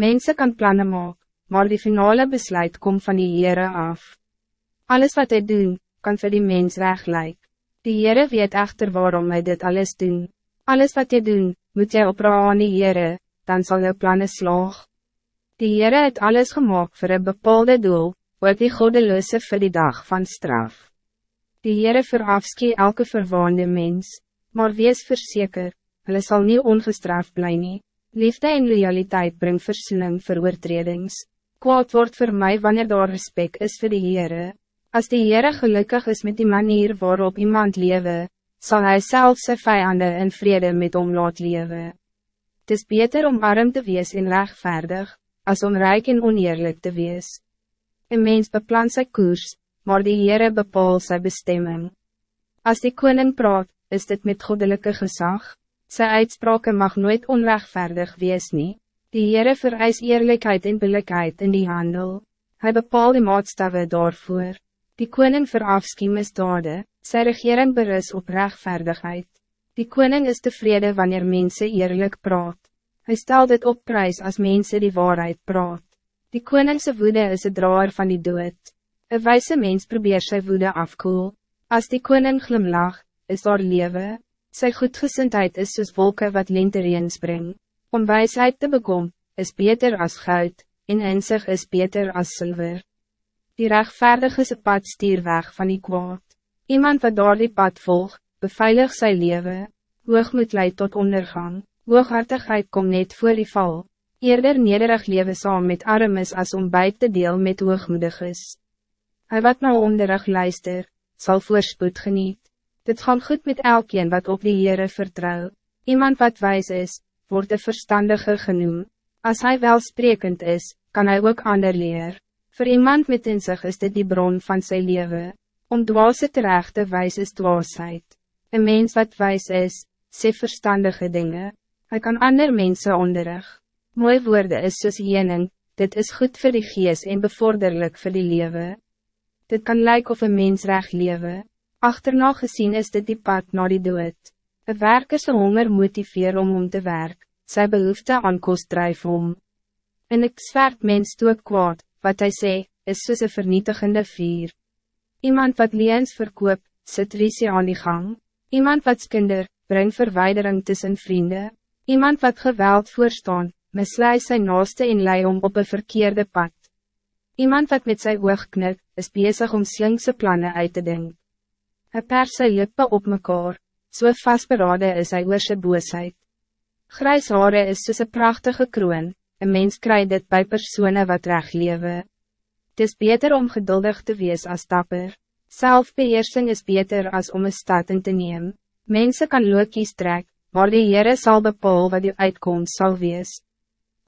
Mensen kan plannen maken, maar die finale besluit komt van die Heere af. Alles wat hij doen, kan voor die mens recht lijken. Die Heere weet echter waarom hij dit alles doen. Alles wat je doen, moet jy opraal aan die Heere, dan zal je plannen slaag. Die Heere het alles gemaakt voor een bepaalde doel, ook die godeloze voor die dag van straf. Die Heere verafskie elke verwaande mens, maar wees verzeker, hulle sal nie ongestraft bly nie. Liefde en loyaliteit bring versoening vir oortredings. Kwaad wordt voor mij wanneer daar respect is voor de Heere. Als de Heere gelukkig is met die manier waarop iemand lewe, zal hij zelf zijn vijanden in vrede met hom laat lewe. Het is beter om arm te wees en rechtvaardig, als om rijk en oneerlijk te wees. Een mens beplant zijn koers, maar de Heere bepaalt zijn bestemming. Als die koning praat, is dit met goddelijke gezag. Zijn uitspraken mag nooit onrechtvaardig wees nie. Die Heere vereis eerlijkheid en billijkheid in die handel. Hij bepaalt de maatstaven daarvoor. Die koning verafskie misdade, sy regering berus op rechtvaardigheid. Die koning is tevreden wanneer mensen eerlijk praat. Hij stelt dit op prijs als mensen die waarheid praat. Die koningse woede is het draer van die dood. Een wijze mens probeert sy woede afkoel. Als die koning glimlach, is daar lewe. Sy goedgezindheid is soos wolken wat lentereen spring. Om wijsheid te bekom, is beter als goud, en inzicht is beter als zilver. Die rechtvaardige se pad stier weg van die kwaad. Iemand wat door die pad volg, beveilig sy leven. Hoogmoed leidt tot ondergang. Hooghartigheid kom net voor die val. Eerder nederig leven saam met armes as om bij te deel met hoogmoedig is. Hij wat nou onderrig luister, zal voorspoed geniet. Dit gaan goed met elkeen wat op die Heere vertrouw. Iemand wat wijs is, wordt de verstandige genoemd. Als hij welsprekend is, kan hij ook ander leren. Voor iemand met inzicht is dit die bron van zijn leven. Om dwaze terecht te wijs is dwaasheid. Een mens wat wijs is, sê verstandige dingen. Hij kan ander mensen onderrig. Mooi woorden is soos jening, dit is goed voor die geest en bevorderlijk voor die leven. Dit kan lijken of een mens recht leven. Achterna gezien is dit die pad naar die dood. Een werker se honger motiveer om om te werk, sy behoefte aan kost drijf om. En ik zwart mens toe kwaad, wat hij sê, is soos een vernietigende vier. Iemand wat liens verkoop, sit risie aan die gang. Iemand wat skinder, brengt verwijdering tussen vrienden. Iemand wat geweld voorstaan, mislui sy naaste en lei om op een verkeerde pad. Iemand wat met zijn oog knip, is bezig om slinkse plannen uit te denken. Hij pers sy lippe op mekaar, so vastberaden is hy oor sy boosheid. Grijs hare is soos een prachtige kroon, Een mens krijgt dit bij personen wat recht leven. Het is beter om geduldig te wees als dapper. Zelfbeheersing is beter als om een stad in te nemen. Mensen kan lokies trek, maar die Heere zal bepaal wat die uitkomst zal wees.